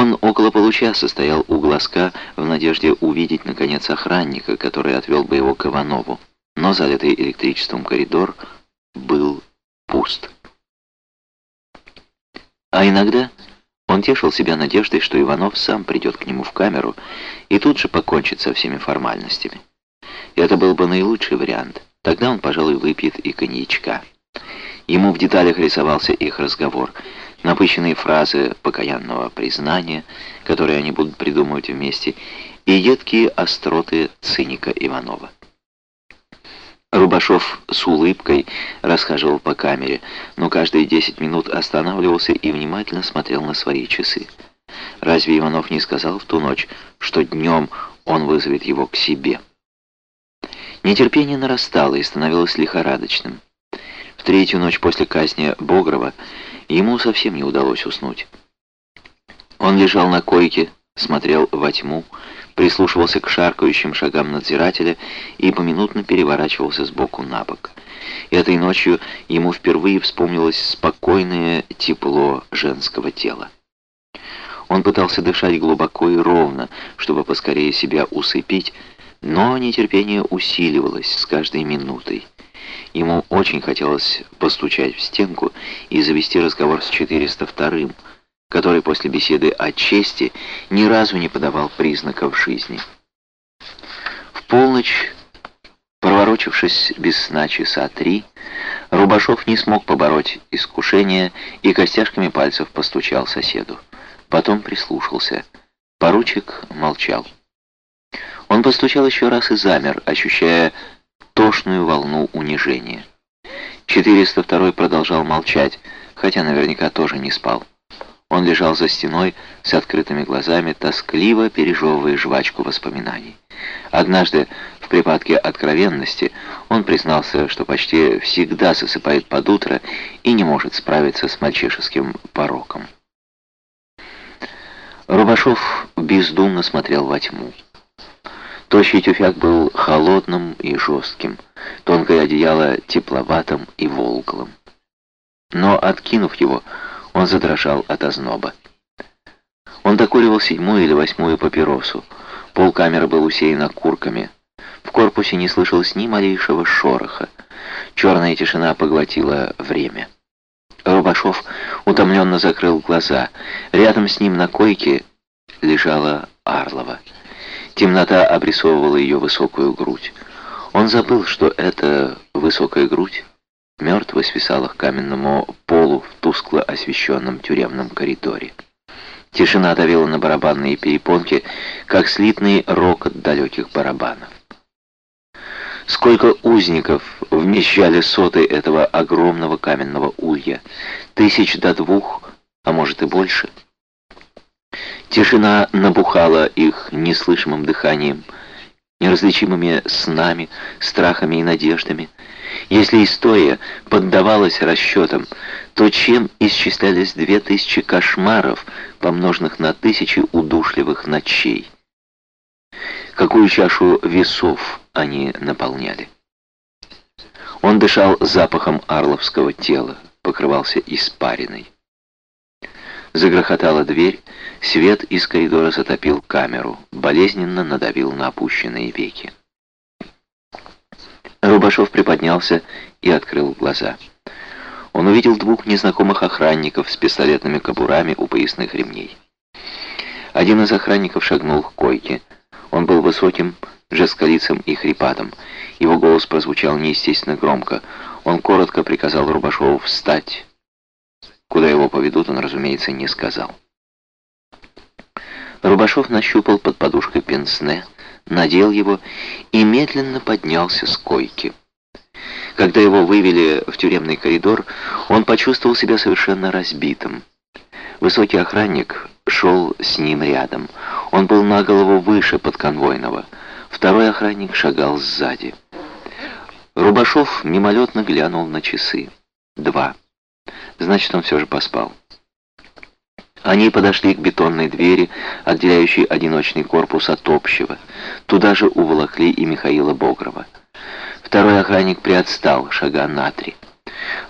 Он около получаса стоял у глазка в надежде увидеть, наконец, охранника, который отвел бы его к Иванову. Но залитый электричеством коридор был пуст. А иногда он тешил себя надеждой, что Иванов сам придет к нему в камеру и тут же покончит со всеми формальностями. Это был бы наилучший вариант. Тогда он, пожалуй, выпьет и коньячка. Ему в деталях рисовался их разговор, напыщенные фразы покаянного признания, которые они будут придумывать вместе, и едкие остроты циника Иванова. Рубашов с улыбкой расхаживал по камере, но каждые десять минут останавливался и внимательно смотрел на свои часы. Разве Иванов не сказал в ту ночь, что днем он вызовет его к себе? Нетерпение нарастало и становилось лихорадочным. В третью ночь после казни Богрова ему совсем не удалось уснуть. Он лежал на койке, смотрел во тьму, прислушивался к шаркающим шагам надзирателя и поминутно переворачивался с боку на бок. Этой ночью ему впервые вспомнилось спокойное тепло женского тела. Он пытался дышать глубоко и ровно, чтобы поскорее себя усыпить, но нетерпение усиливалось с каждой минутой. Ему очень хотелось постучать в стенку и завести разговор с 402-м, который после беседы о чести ни разу не подавал признаков жизни. В полночь, проворочившись без сна часа три, Рубашов не смог побороть искушение и костяшками пальцев постучал соседу. Потом прислушался. Поручик молчал. Он постучал еще раз и замер, ощущая тошную волну унижения. 402 продолжал молчать, хотя наверняка тоже не спал. Он лежал за стеной с открытыми глазами, тоскливо пережевывая жвачку воспоминаний. Однажды, в припадке откровенности, он признался, что почти всегда засыпает под утро и не может справиться с мальчишеским пороком. Рубашов бездумно смотрел во тьму. Тощий тюфяк был холодным и жестким, тонкое одеяло тепловатым и волглым. Но, откинув его, он задрожал от озноба. Он докуривал седьмую или восьмую папиросу. Пол камеры был усеян окурками. В корпусе не слышалось ни малейшего шороха. Черная тишина поглотила время. Рубашов утомленно закрыл глаза. Рядом с ним на койке лежала Арлова. Темнота обрисовывала ее высокую грудь. Он забыл, что эта высокая грудь мертво свисала к каменному полу в тускло освещенном тюремном коридоре. Тишина давила на барабанные перепонки, как слитный рокот далеких барабанов. Сколько узников вмещали соты этого огромного каменного улья? Тысяч до двух, а может и больше. Тишина набухала их неслышимым дыханием, неразличимыми снами, страхами и надеждами. Если история поддавалась расчетам, то чем исчислялись две тысячи кошмаров, помноженных на тысячи удушливых ночей? Какую чашу весов они наполняли? Он дышал запахом арловского тела, покрывался испариной. Загрохотала дверь, свет из коридора затопил камеру, болезненно надавил на опущенные веки. Рубашов приподнялся и открыл глаза. Он увидел двух незнакомых охранников с пистолетными кобурами у поясных ремней. Один из охранников шагнул к койке. Он был высоким, жестколицым и хрипатым. Его голос прозвучал неестественно громко. Он коротко приказал Рубашову встать. Куда его поведут, он, разумеется, не сказал. Рубашов нащупал под подушкой пенсне, надел его и медленно поднялся с койки. Когда его вывели в тюремный коридор, он почувствовал себя совершенно разбитым. Высокий охранник шел с ним рядом. Он был на голову выше подконвойного. Второй охранник шагал сзади. Рубашов мимолетно глянул на часы. Два. Значит, он все же поспал. Они подошли к бетонной двери, отделяющей одиночный корпус от общего. Туда же уволокли и Михаила Богрова. Второй охранник приотстал, шага на три.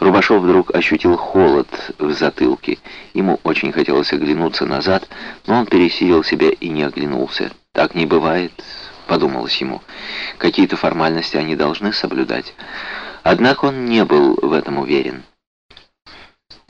Рубашов вдруг ощутил холод в затылке. Ему очень хотелось оглянуться назад, но он пересилил себя и не оглянулся. «Так не бывает», — подумалось ему. «Какие-то формальности они должны соблюдать». Однако он не был в этом уверен.